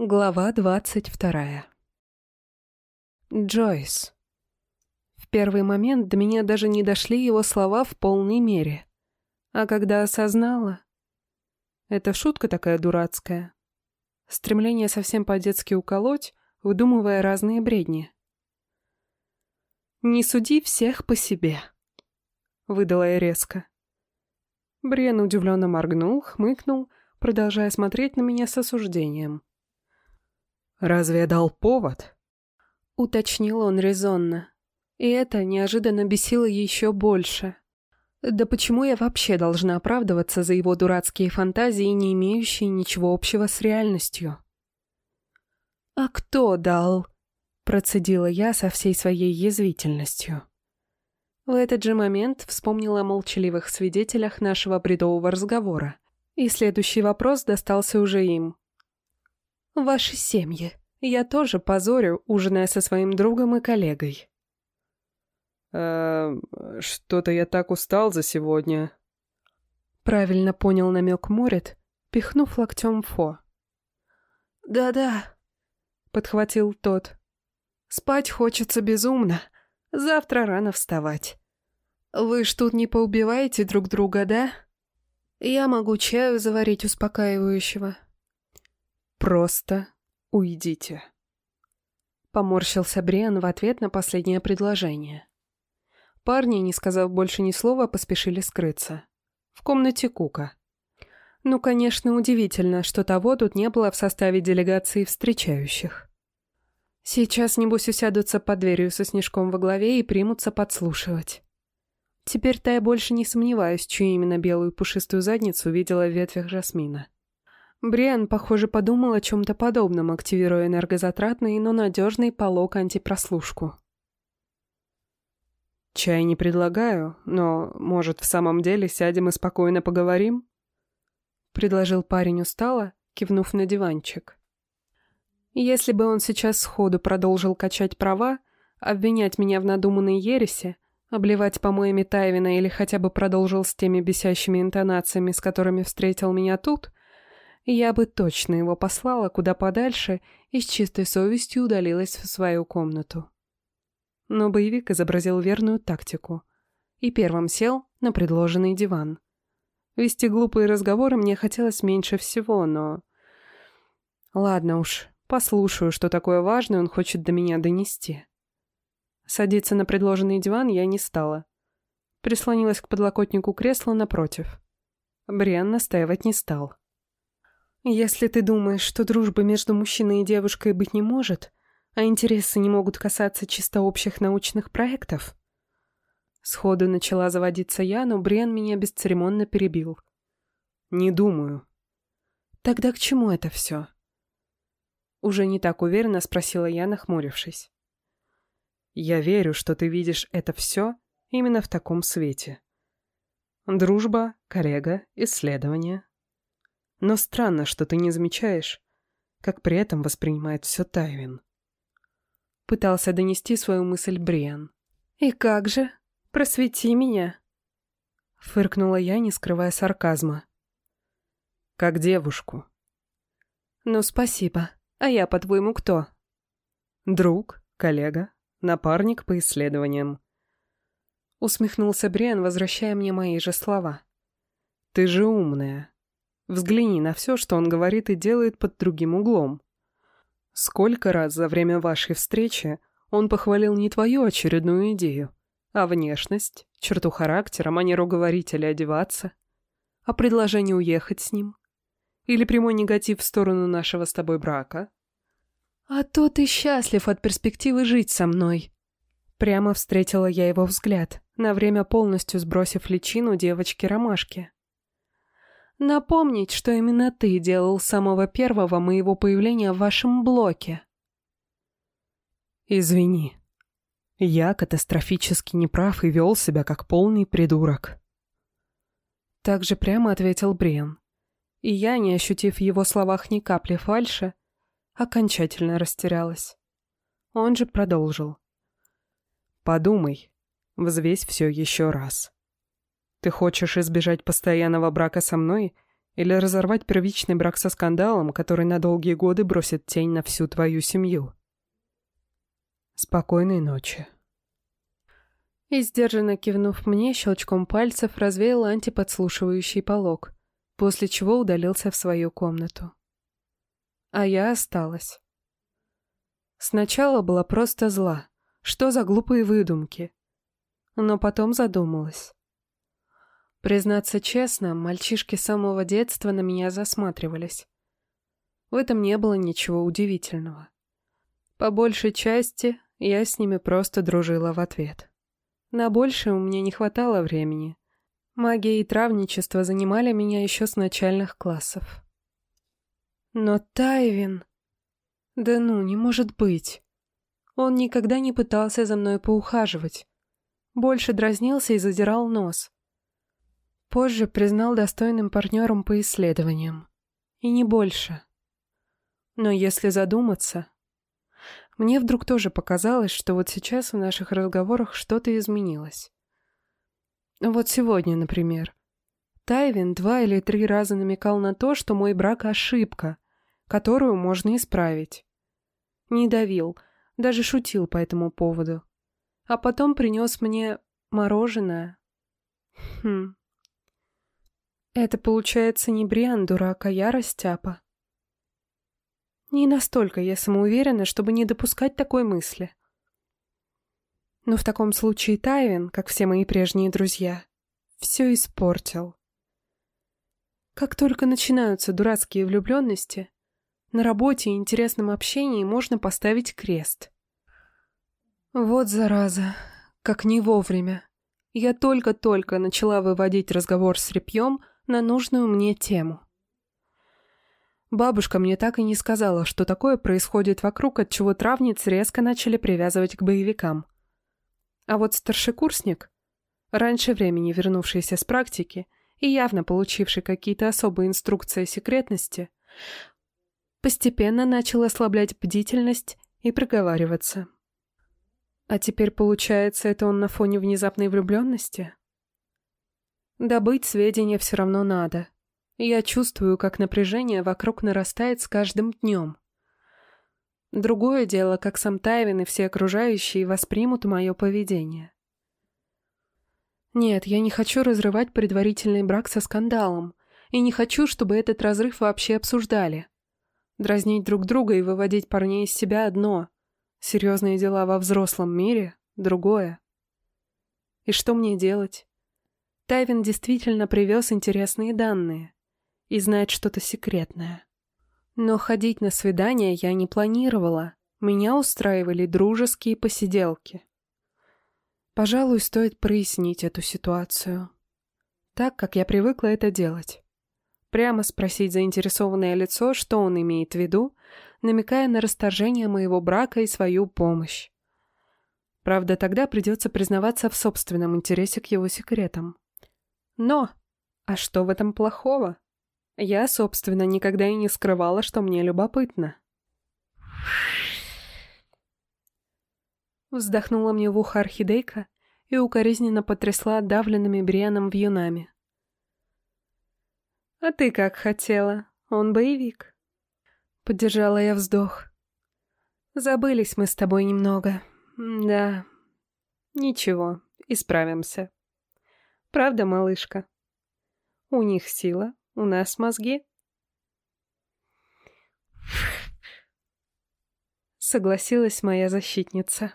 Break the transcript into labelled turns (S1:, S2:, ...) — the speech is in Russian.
S1: Глава двадцать вторая. Джойс. В первый момент до меня даже не дошли его слова в полной мере. А когда осознала... Это шутка такая дурацкая. Стремление совсем по-детски уколоть, выдумывая разные бредни. «Не суди всех по себе», — выдала я резко. Бриан удивленно моргнул, хмыкнул, продолжая смотреть на меня с осуждением.
S2: «Разве я дал повод?»
S1: — уточнил он резонно. И это неожиданно бесило еще больше. Да почему я вообще должна оправдываться за его дурацкие фантазии, не имеющие ничего общего с реальностью? «А кто дал?» — процедила я со всей своей язвительностью. В этот же момент вспомнила о молчаливых свидетелях нашего бредового разговора, и следующий вопрос достался уже им. «Ваши семьи. Я тоже позорю, ужиная со своим другом и коллегой».
S2: «Э, что-то я так устал за сегодня».
S1: Правильно понял намек Морит, пихнув локтем Фо. «Да-да», — подхватил тот. «Спать хочется безумно. Завтра рано вставать. Вы ж тут не поубиваете друг друга, да? Я могу чаю заварить успокаивающего». «Просто уйдите», — поморщился Бриан в ответ на последнее предложение. Парни, не сказав больше ни слова, поспешили скрыться. В комнате Кука. Ну, конечно, удивительно, что того тут не было в составе делегации встречающих. Сейчас, небось, усядутся под дверью со снежком во главе и примутся подслушивать. Теперь-то я больше не сомневаюсь, чью именно белую пушистую задницу видела в ветвях жасмина. Бриан, похоже, подумал о чем-то подобном, активируя энергозатратный, но надежный полог антипрослушку.
S2: «Чай не предлагаю, но, может, в самом деле сядем и спокойно поговорим?»
S1: Предложил парень устало, кивнув на диванчик. Если бы он сейчас сходу продолжил качать права, обвинять меня в надуманной ересе, обливать помоями Тайвина или хотя бы продолжил с теми бесящими интонациями, с которыми встретил меня тут, я бы точно его послала куда подальше и с чистой совестью удалилась в свою комнату. Но боевик изобразил верную тактику и первым сел на предложенный диван. Вести глупые разговоры мне хотелось меньше всего, но... Ладно уж, послушаю, что такое важное он хочет до меня донести. Садиться на предложенный диван я не стала. Прислонилась к подлокотнику кресла напротив. Бриан настаивать не стал. «Если ты думаешь, что дружбы между мужчиной и девушкой быть не может, а интересы не могут касаться чисто общих научных проектов? Сходу начала заводиться я, но Брен меня бесцеремонно перебил.
S2: Не думаю.
S1: Тогда к чему это все? Уже не так уверенно спросила я, нахмурившись.
S2: Я верю, что ты видишь это все именно в таком свете. Дружба, коллега, исследование. Но странно, что ты не замечаешь, как при этом воспринимает все Тайвин.
S1: Пытался донести свою мысль Бриан. «И как же? Просвети меня!» Фыркнула я, не скрывая сарказма.
S2: «Как девушку».
S1: «Ну, спасибо. А я, по-твоему, кто?»
S2: «Друг, коллега, напарник по исследованиям».
S1: Усмехнулся Бриан, возвращая мне мои же слова.
S2: «Ты же умная. Взгляни на все, что он говорит и делает под другим углом. Сколько раз за время вашей встречи он похвалил не твою очередную идею, а внешность, черту характера, манеру говорить или одеваться, а предложение уехать с ним? Или прямой негатив в сторону нашего с тобой брака?
S1: А то ты счастлив от перспективы жить со мной. Прямо встретила я его взгляд, на время полностью сбросив личину девочки-ромашки. Напомнить, что именно ты делал с самого первого моего появления в вашем блоке.
S2: Извини. Я катастрофически неправ и вел себя как полный придурок.
S1: Так же прямо ответил Бриан. И я, не ощутив в его словах ни капли фальши, окончательно растерялась. Он же продолжил.
S2: Подумай, взвесь все еще раз. Ты хочешь избежать постоянного брака со мной Или разорвать первичный брак со скандалом, который на долгие годы бросит тень на всю твою семью. Спокойной ночи.
S1: И сдержанно кивнув мне, щелчком пальцев развеял антиподслушивающий полог, после чего удалился в свою комнату. А я осталась. Сначала была просто зла. Что за глупые выдумки? Но потом задумалась. Признаться честно, мальчишки с самого детства на меня засматривались. В этом не было ничего удивительного. По большей части я с ними просто дружила в ответ. На большее у меня не хватало времени. Магия и травничество занимали меня еще с начальных классов. Но Тайвин... Да ну, не может быть. Он никогда не пытался за мной поухаживать. Больше дразнился и задирал нос. Позже признал достойным партнером по исследованиям. И не больше. Но если задуматься, мне вдруг тоже показалось, что вот сейчас в наших разговорах что-то изменилось. Вот сегодня, например. Тайвин два или три раза намекал на то, что мой брак — ошибка, которую можно исправить. Не давил, даже шутил по этому поводу. А потом принес мне мороженое. Хм. Это получается не Бриан дурак, а я растяпа. Не настолько я самоуверена, чтобы не допускать такой мысли. Но в таком случае Тайвин, как все мои прежние друзья, все испортил. Как только начинаются дурацкие влюбленности, на работе и интересном общении можно поставить крест. Вот зараза, как не вовремя. Я только-только начала выводить разговор с Репьем на нужную мне тему. Бабушка мне так и не сказала, что такое происходит вокруг, от чего травниц резко начали привязывать к боевикам. А вот старшекурсник, раньше времени вернувшийся с практики и явно получивший какие-то особые инструкции секретности, постепенно начал ослаблять бдительность и проговариваться. А теперь, получается, это он на фоне внезапной влюбленности? Добыть сведения все равно надо. Я чувствую, как напряжение вокруг нарастает с каждым днем. Другое дело, как сам Тайвин и все окружающие воспримут мое поведение. Нет, я не хочу разрывать предварительный брак со скандалом, и не хочу, чтобы этот разрыв вообще обсуждали. Дразнить друг друга и выводить парней из себя одно, серьезные дела во взрослом мире — другое. И что мне делать? Тайвин действительно привез интересные данные и знает что-то секретное. Но ходить на свидания я не планировала. Меня устраивали дружеские посиделки. Пожалуй, стоит прояснить эту ситуацию. Так, как я привыкла это делать. Прямо спросить заинтересованное лицо, что он имеет в виду, намекая на расторжение моего брака и свою помощь. Правда, тогда придется признаваться в собственном интересе к его секретам. Но, а что в этом плохого? Я, собственно, никогда и не скрывала, что мне любопытно. Вздохнула мне в ухо орхидейка и укоризненно потрясла давленными брианом вьюнами. «А ты как хотела? Он боевик». Поддержала я вздох. «Забылись мы с тобой немного. Да. Ничего, исправимся. Правда, малышка? У них сила, у нас мозги. Согласилась моя защитница.